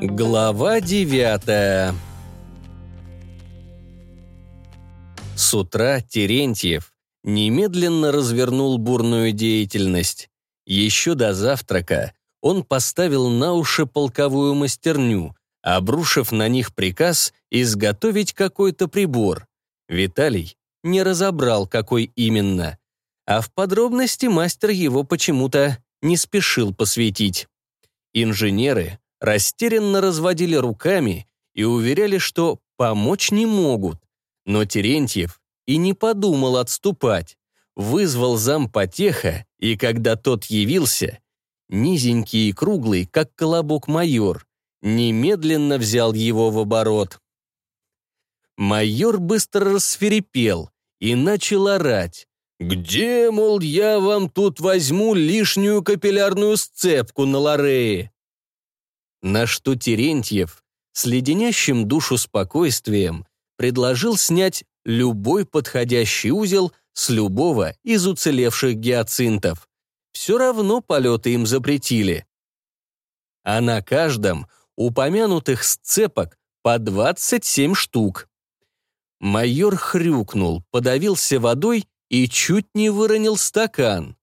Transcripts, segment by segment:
Глава девятая С утра Терентьев немедленно развернул бурную деятельность. Еще до завтрака он поставил на уши полковую мастерню, обрушив на них приказ изготовить какой-то прибор. Виталий не разобрал, какой именно, а в подробности мастер его почему-то не спешил посвятить. Инженеры растерянно разводили руками и уверяли, что помочь не могут, но Терентьев и не подумал отступать, вызвал зампотеха, и когда тот явился, низенький и круглый, как колобок майор, немедленно взял его в оборот. Майор быстро рассверепел и начал орать. «Где, мол, я вам тут возьму лишнюю капиллярную сцепку на лорее?» На что Терентьев с леденящим душу спокойствием предложил снять любой подходящий узел с любого из уцелевших гиацинтов. Все равно полеты им запретили. А на каждом упомянутых сцепок по 27 штук. Майор хрюкнул, подавился водой и чуть не выронил стакан.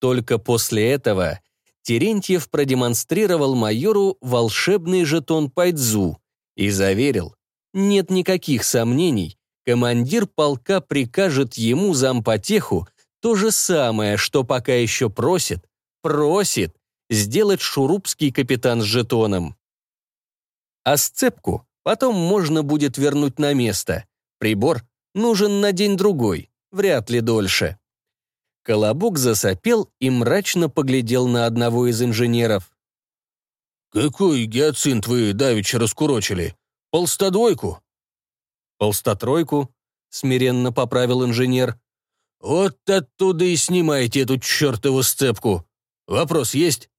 Только после этого Терентьев продемонстрировал майору волшебный жетон Пайдзу и заверил, нет никаких сомнений, командир полка прикажет ему зампотеху то же самое, что пока еще просит, просит сделать шурупский капитан с жетоном. А сцепку потом можно будет вернуть на место. Прибор нужен на день-другой, вряд ли дольше. Колобок засопел и мрачно поглядел на одного из инженеров. «Какой гиацинт вы давеча раскурочили? Полстодвойку?» «Полстотройку», — смиренно поправил инженер. «Вот оттуда и снимайте эту чертову сцепку. Вопрос есть?»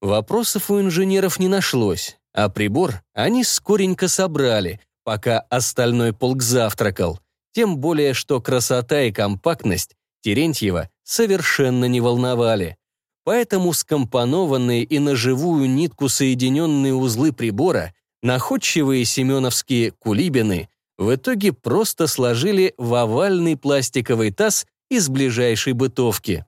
Вопросов у инженеров не нашлось, а прибор они скоренько собрали, пока остальной полк завтракал, тем более что красота и компактность Терентьева совершенно не волновали. Поэтому скомпонованные и на живую нитку соединенные узлы прибора, находчивые семеновские кулибины, в итоге просто сложили в овальный пластиковый таз из ближайшей бытовки.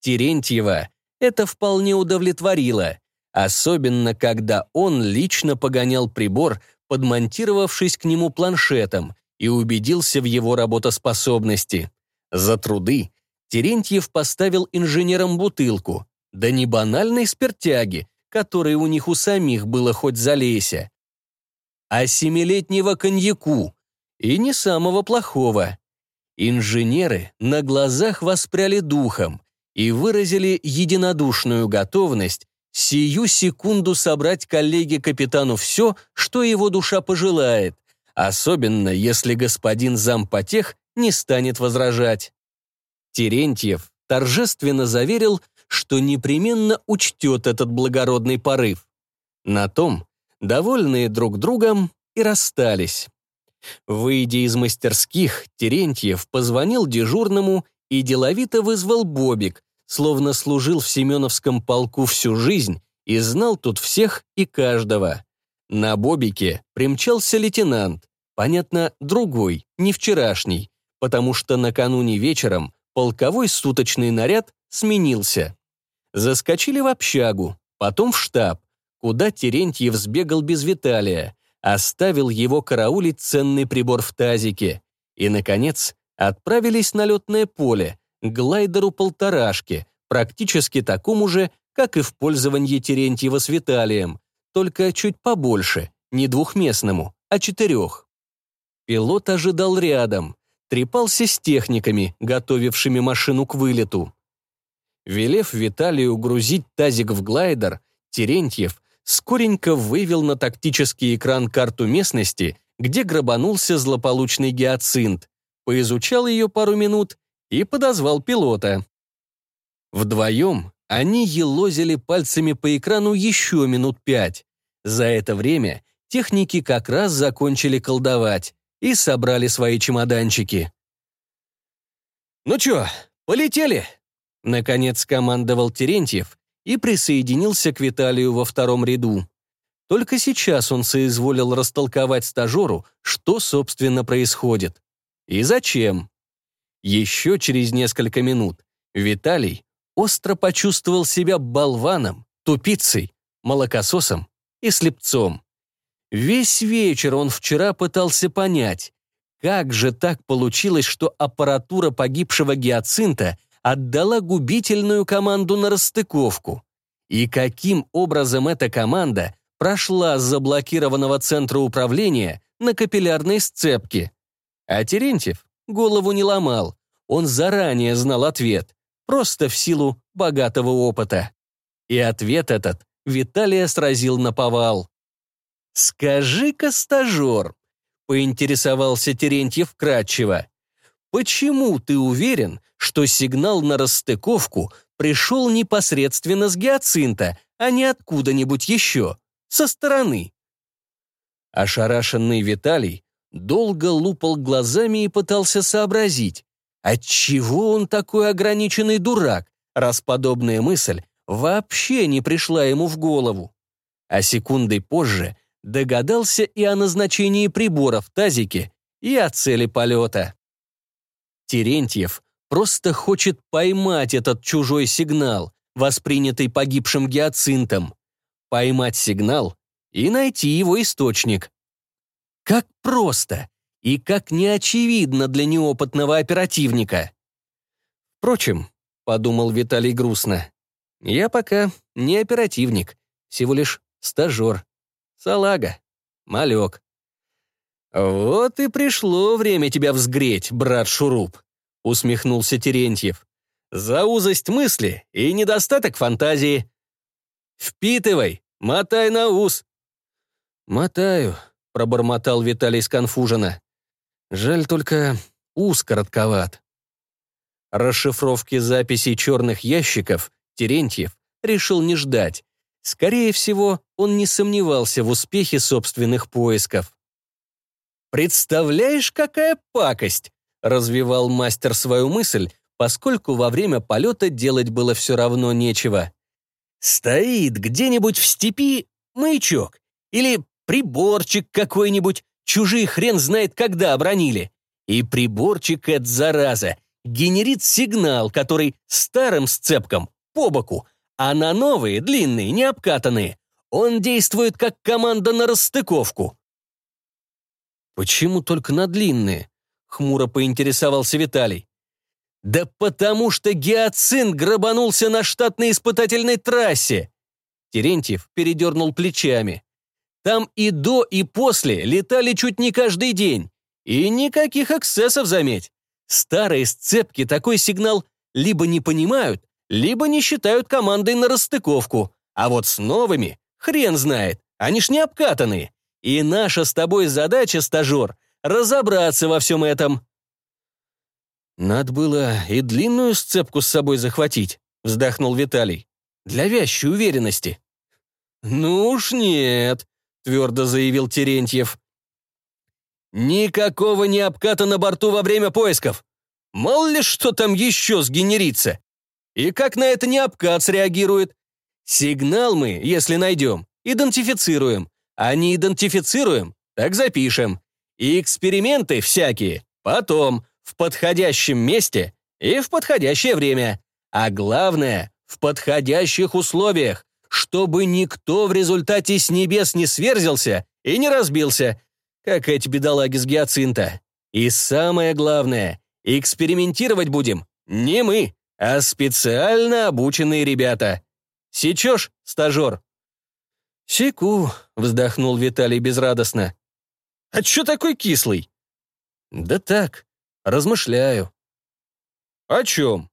Терентьева это вполне удовлетворило, особенно когда он лично погонял прибор, подмонтировавшись к нему планшетом, и убедился в его работоспособности. За труды Терентьев поставил инженерам бутылку, да не банальной спиртяги, которой у них у самих было хоть залейся, а семилетнего коньяку, и не самого плохого. Инженеры на глазах воспряли духом, и выразили единодушную готовность сию секунду собрать коллеге-капитану все, что его душа пожелает, особенно если господин зампотех не станет возражать. Терентьев торжественно заверил, что непременно учтет этот благородный порыв. На том, довольные друг другом, и расстались. Выйдя из мастерских, Терентьев позвонил дежурному и деловито вызвал Бобик, словно служил в Семеновском полку всю жизнь и знал тут всех и каждого. На Бобике примчался лейтенант, понятно, другой, не вчерашний, потому что накануне вечером полковой суточный наряд сменился. Заскочили в общагу, потом в штаб, куда Терентьев сбегал без Виталия, оставил его караулить ценный прибор в тазике и, наконец, отправились на летное поле, глайдеру-полторашке, практически такому же, как и в пользовании Терентьева с Виталием, только чуть побольше, не двухместному, а четырех. Пилот ожидал рядом, трепался с техниками, готовившими машину к вылету. Велев Виталию грузить тазик в глайдер, Терентьев скоренько вывел на тактический экран карту местности, где грабанулся злополучный гиацинт, поизучал ее пару минут и подозвал пилота. Вдвоем они елозили пальцами по экрану еще минут пять. За это время техники как раз закончили колдовать и собрали свои чемоданчики. «Ну чё, полетели?» Наконец командовал Терентьев и присоединился к Виталию во втором ряду. Только сейчас он соизволил растолковать стажеру, что, собственно, происходит. И зачем. Еще через несколько минут Виталий остро почувствовал себя болваном, тупицей, молокососом и слепцом. Весь вечер он вчера пытался понять, как же так получилось, что аппаратура погибшего гиацинта отдала губительную команду на расстыковку? И каким образом эта команда прошла с заблокированного центра управления на капиллярной сцепке? А Терентьев голову не ломал. Он заранее знал ответ, просто в силу богатого опыта. И ответ этот Виталия сразил на повал. «Скажи-ка, стажер, поинтересовался Терентьев кратчево. «Почему ты уверен, что сигнал на расстыковку пришел непосредственно с гиацинта, а не откуда-нибудь еще, со стороны?» Ошарашенный Виталий долго лупал глазами и пытался сообразить, отчего он такой ограниченный дурак, раз подобная мысль вообще не пришла ему в голову. А секундой позже догадался и о назначении прибора в тазике, и о цели полета. Терентьев просто хочет поймать этот чужой сигнал, воспринятый погибшим гиацинтом, поймать сигнал и найти его источник. Как просто и как неочевидно для неопытного оперативника. Впрочем, подумал Виталий грустно, я пока не оперативник, всего лишь стажер. Салага. Малек. «Вот и пришло время тебя взгреть, брат Шуруп», — усмехнулся Терентьев. «За узость мысли и недостаток фантазии. Впитывай, мотай на ус». «Мотаю», — пробормотал Виталий сконфуженно. «Жаль только ус коротковат». Расшифровки записей черных ящиков Терентьев решил не ждать Скорее всего, он не сомневался в успехе собственных поисков. «Представляешь, какая пакость!» — развивал мастер свою мысль, поскольку во время полета делать было все равно нечего. «Стоит где-нибудь в степи маячок или приборчик какой-нибудь, чужие хрен знает когда обронили. И приборчик эт зараза генерит сигнал, который старым сцепкам по боку а на новые, длинные, не обкатанные, он действует как команда на расстыковку. «Почему только на длинные?» — хмуро поинтересовался Виталий. «Да потому что гиацин грабанулся на штатной испытательной трассе!» Терентьев передернул плечами. «Там и до, и после летали чуть не каждый день. И никаких эксцессов, заметь. Старые сцепки такой сигнал либо не понимают, либо не считают командой на расстыковку, а вот с новыми хрен знает, они ж не обкатанные. И наша с тобой задача, стажер, разобраться во всем этом. Надо было и длинную сцепку с собой захватить, вздохнул Виталий. Для вящей уверенности. Ну уж нет, твердо заявил Терентьев. Никакого не обката на борту во время поисков. Мало ли что там еще сгенерится. И как на это не обкат среагирует? Сигнал мы, если найдем, идентифицируем. А не идентифицируем, так запишем. И эксперименты всякие потом, в подходящем месте и в подходящее время. А главное, в подходящих условиях, чтобы никто в результате с небес не сверзился и не разбился, как эти бедолаги с гиацинта. И самое главное, экспериментировать будем не мы, а специально обученные ребята. Сечешь, стажер?» «Секу», — вздохнул Виталий безрадостно. «А чё такой кислый?» «Да так, размышляю». «О чем?»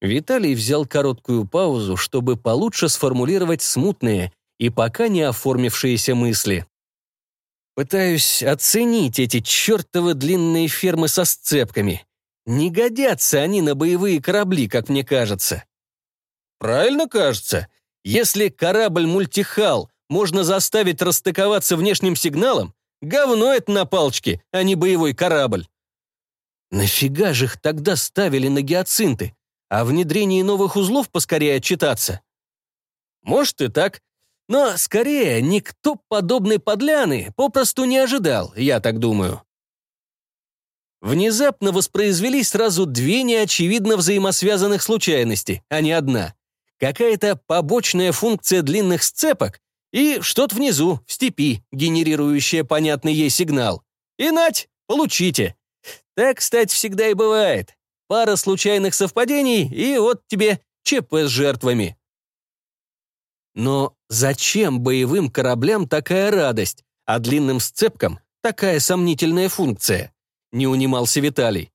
Виталий взял короткую паузу, чтобы получше сформулировать смутные и пока не оформившиеся мысли. «Пытаюсь оценить эти чертовы длинные фермы со сцепками. Не годятся они на боевые корабли, как мне кажется. Правильно кажется. Если корабль-мультихал можно заставить расстыковаться внешним сигналом, говно это на палочке, а не боевой корабль. Нафига же их тогда ставили на гиацинты? о внедрении новых узлов поскорее отчитаться? Может и так. Но, скорее, никто подобной подляны попросту не ожидал, я так думаю. Внезапно воспроизвелись сразу две неочевидно взаимосвязанных случайности, а не одна. Какая-то побочная функция длинных сцепок и что-то внизу, в степи, генерирующее понятный ей сигнал. И нать, получите. Так, кстати, всегда и бывает. Пара случайных совпадений, и вот тебе ЧП с жертвами. Но зачем боевым кораблям такая радость, а длинным сцепкам такая сомнительная функция? Не унимался Виталий.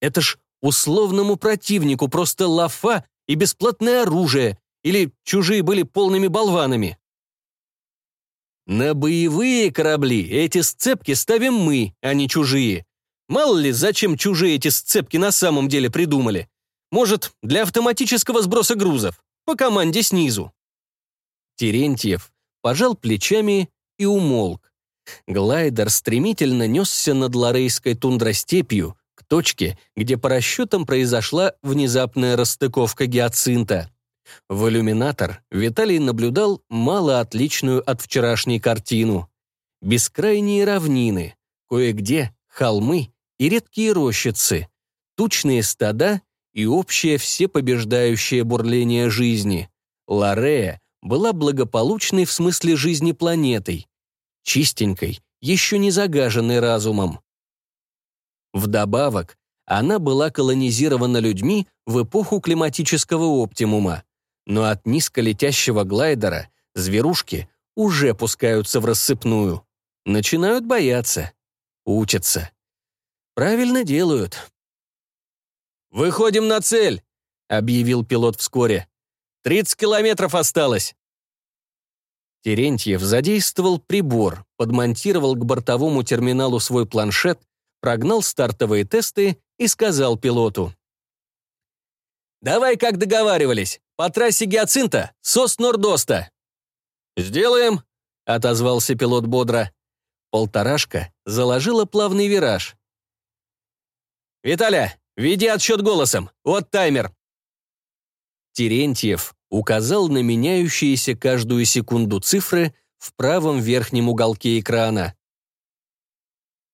Это ж условному противнику просто лафа и бесплатное оружие, или чужие были полными болванами. На боевые корабли эти сцепки ставим мы, а не чужие. Мало ли, зачем чужие эти сцепки на самом деле придумали. Может, для автоматического сброса грузов, по команде снизу. Терентьев пожал плечами и умолк. Глайдер стремительно несся над Лорейской тундростепью к точке, где по расчетам произошла внезапная расстыковка гиацинта. В иллюминатор Виталий наблюдал малоотличную от вчерашней картину. Бескрайние равнины, кое-где холмы и редкие рощицы, тучные стада и общее всепобеждающее бурление жизни. Лорея была благополучной в смысле жизни планетой, чистенькой, еще не загаженной разумом. Вдобавок, она была колонизирована людьми в эпоху климатического оптимума, но от низколетящего глайдера зверушки уже пускаются в рассыпную, начинают бояться, учатся. Правильно делают. «Выходим на цель», — объявил пилот вскоре. Тридцать километров осталось!» Терентьев задействовал прибор, подмонтировал к бортовому терминалу свой планшет, прогнал стартовые тесты и сказал пилоту. «Давай, как договаривались, по трассе Гиацинта, сос Нордоста». «Сделаем», — отозвался пилот бодро. Полторашка заложила плавный вираж. «Виталя, веди отсчет голосом, вот таймер». Терентьев указал на меняющиеся каждую секунду цифры в правом верхнем уголке экрана.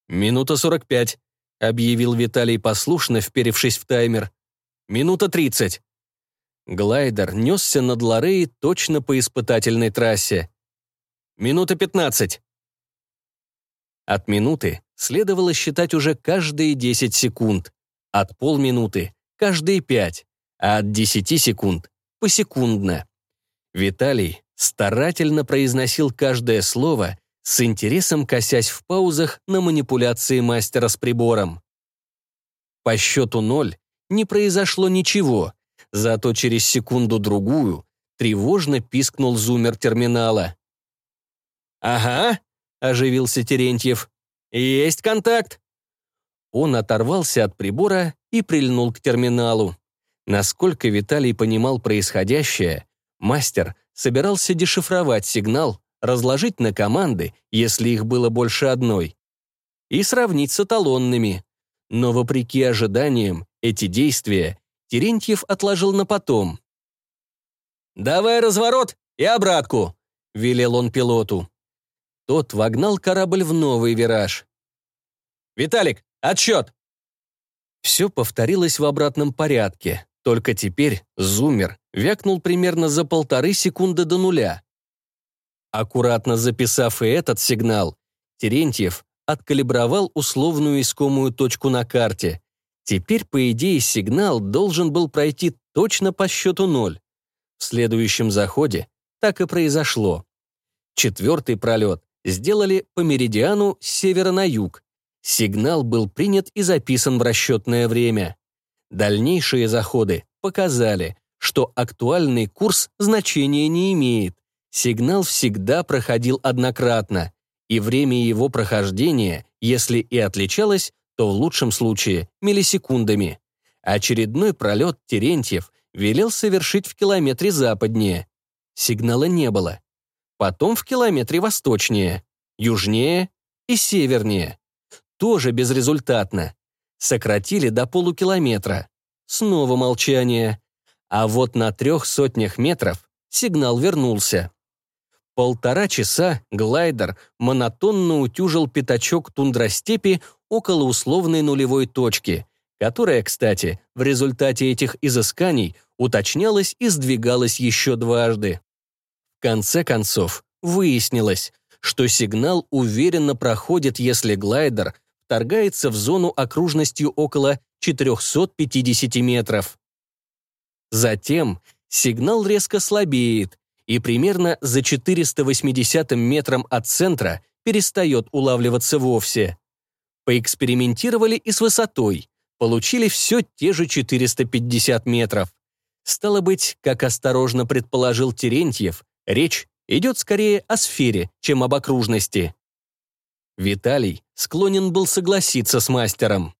«Минута сорок пять», — объявил Виталий послушно, вперевшись в таймер. «Минута тридцать». Глайдер несся над Лореей точно по испытательной трассе. «Минута пятнадцать». От минуты следовало считать уже каждые десять секунд, от полминуты — каждые пять а от 10 секунд — посекундно. Виталий старательно произносил каждое слово, с интересом косясь в паузах на манипуляции мастера с прибором. По счету ноль не произошло ничего, зато через секунду-другую тревожно пискнул зумер терминала. «Ага», — оживился Терентьев, — «есть контакт». Он оторвался от прибора и прильнул к терминалу. Насколько Виталий понимал происходящее, мастер собирался дешифровать сигнал, разложить на команды, если их было больше одной, и сравнить с эталонными. Но, вопреки ожиданиям, эти действия Терентьев отложил на потом. «Давай разворот и обратку», — велел он пилоту. Тот вогнал корабль в новый вираж. «Виталик, отсчет!» Все повторилось в обратном порядке. Только теперь зумер вякнул примерно за полторы секунды до нуля. Аккуратно записав и этот сигнал, Терентьев откалибровал условную искомую точку на карте. Теперь, по идее, сигнал должен был пройти точно по счету ноль. В следующем заходе так и произошло. Четвертый пролет сделали по меридиану с севера на юг. Сигнал был принят и записан в расчетное время. Дальнейшие заходы показали, что актуальный курс значения не имеет. Сигнал всегда проходил однократно, и время его прохождения, если и отличалось, то в лучшем случае миллисекундами. Очередной пролет Терентьев велел совершить в километре западнее. Сигнала не было. Потом в километре восточнее, южнее и севернее. Тоже безрезультатно. Сократили до полукилометра. Снова молчание. А вот на трех сотнях метров сигнал вернулся. Полтора часа глайдер монотонно утюжил пятачок тундростепи около условной нулевой точки, которая, кстати, в результате этих изысканий уточнялась и сдвигалась еще дважды. В конце концов, выяснилось, что сигнал уверенно проходит, если глайдер вторгается в зону окружностью около 450 метров. Затем сигнал резко слабеет, и примерно за 480 метром от центра перестает улавливаться вовсе. Поэкспериментировали и с высотой, получили все те же 450 метров. Стало быть, как осторожно предположил Терентьев, речь идет скорее о сфере, чем об окружности. Виталий склонен был согласиться с мастером.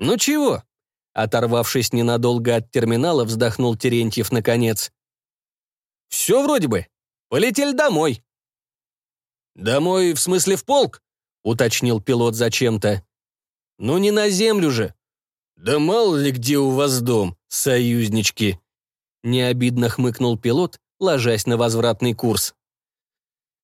«Ну чего?» Оторвавшись ненадолго от терминала, вздохнул Терентьев наконец. «Все вроде бы. Полетели домой». «Домой, в смысле в полк?» — уточнил пилот зачем-то. «Ну не на землю же». «Да мало ли где у вас дом, союзнички!» Необидно хмыкнул пилот, ложась на возвратный курс.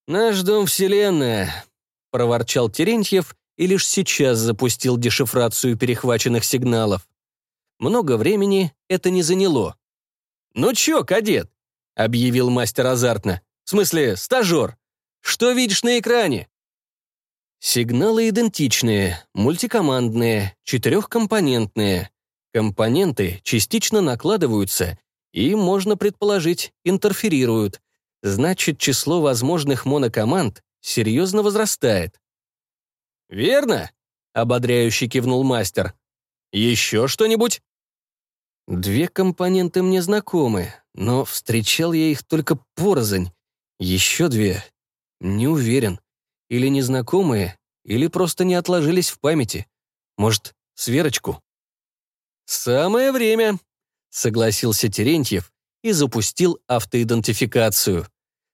«Наш дом — вселенная», — проворчал Терентьев и лишь сейчас запустил дешифрацию перехваченных сигналов. Много времени это не заняло. «Ну чё, кадет?» — объявил мастер азартно. «В смысле, стажер. Что видишь на экране?» Сигналы идентичные, мультикомандные, четырехкомпонентные. Компоненты частично накладываются и, можно предположить, интерферируют. Значит, число возможных монокоманд серьезно возрастает. «Верно?» — ободряюще кивнул мастер. «Еще что-нибудь?» Две компоненты мне знакомы, но встречал я их только порознь. Еще две. Не уверен. Или незнакомые, или просто не отложились в памяти. Может, сверочку? «Самое время», — согласился Терентьев и запустил автоидентификацию.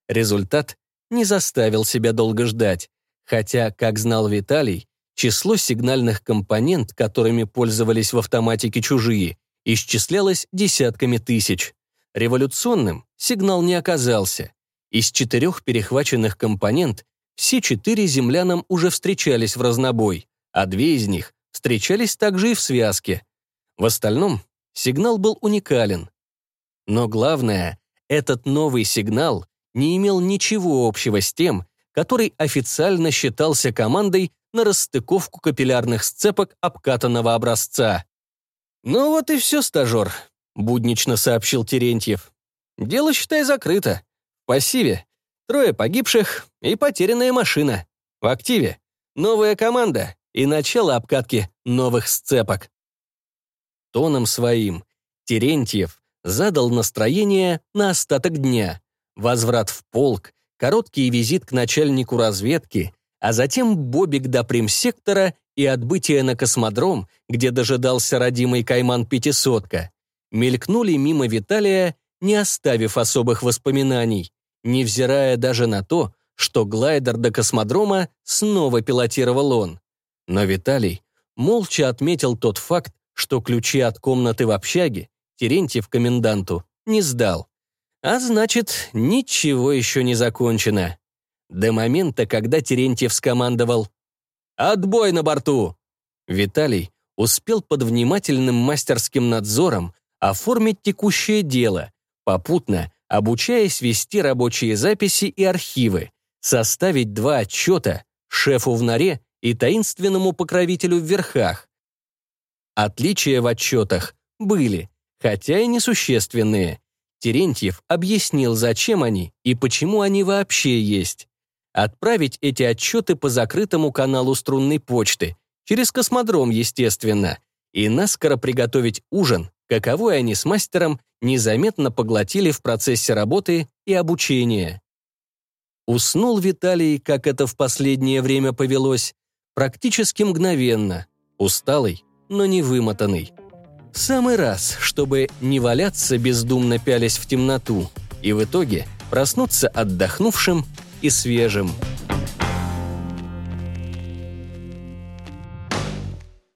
Результат не заставил себя долго ждать, хотя, как знал Виталий, число сигнальных компонент, которыми пользовались в автоматике чужие, исчислялось десятками тысяч. Революционным сигнал не оказался. Из четырех перехваченных компонент все четыре землянам уже встречались в разнобой, а две из них встречались также и в связке. В остальном сигнал был уникален. Но главное, этот новый сигнал не имел ничего общего с тем, который официально считался командой на расстыковку капиллярных сцепок обкатанного образца. «Ну вот и все, стажер», — буднично сообщил Терентьев. «Дело, считай, закрыто. В пассиве. Трое погибших и потерянная машина. В активе. Новая команда и начало обкатки новых сцепок». Тоном своим Терентьев задал настроение на остаток дня. Возврат в полк, короткий визит к начальнику разведки, а затем бобик до примсектора и отбытие на космодром, где дожидался родимый Кайман-пятисотка, мелькнули мимо Виталия, не оставив особых воспоминаний, невзирая даже на то, что глайдер до космодрома снова пилотировал он. Но Виталий молча отметил тот факт, что ключи от комнаты в общаге Терентьев коменданту не сдал. А значит, ничего еще не закончено. До момента, когда Терентьев скомандовал «Отбой на борту!» Виталий успел под внимательным мастерским надзором оформить текущее дело, попутно обучаясь вести рабочие записи и архивы, составить два отчета шефу в норе и таинственному покровителю в верхах. Отличия в отчетах были, хотя и несущественные. Терентьев объяснил, зачем они и почему они вообще есть отправить эти отчеты по закрытому каналу струнной почты, через космодром, естественно, и наскоро приготовить ужин, каковой они с мастером незаметно поглотили в процессе работы и обучения. Уснул Виталий, как это в последнее время повелось, практически мгновенно, усталый, но не вымотанный. Самый раз, чтобы не валяться бездумно пялясь в темноту, и в итоге проснуться отдохнувшим и свежим.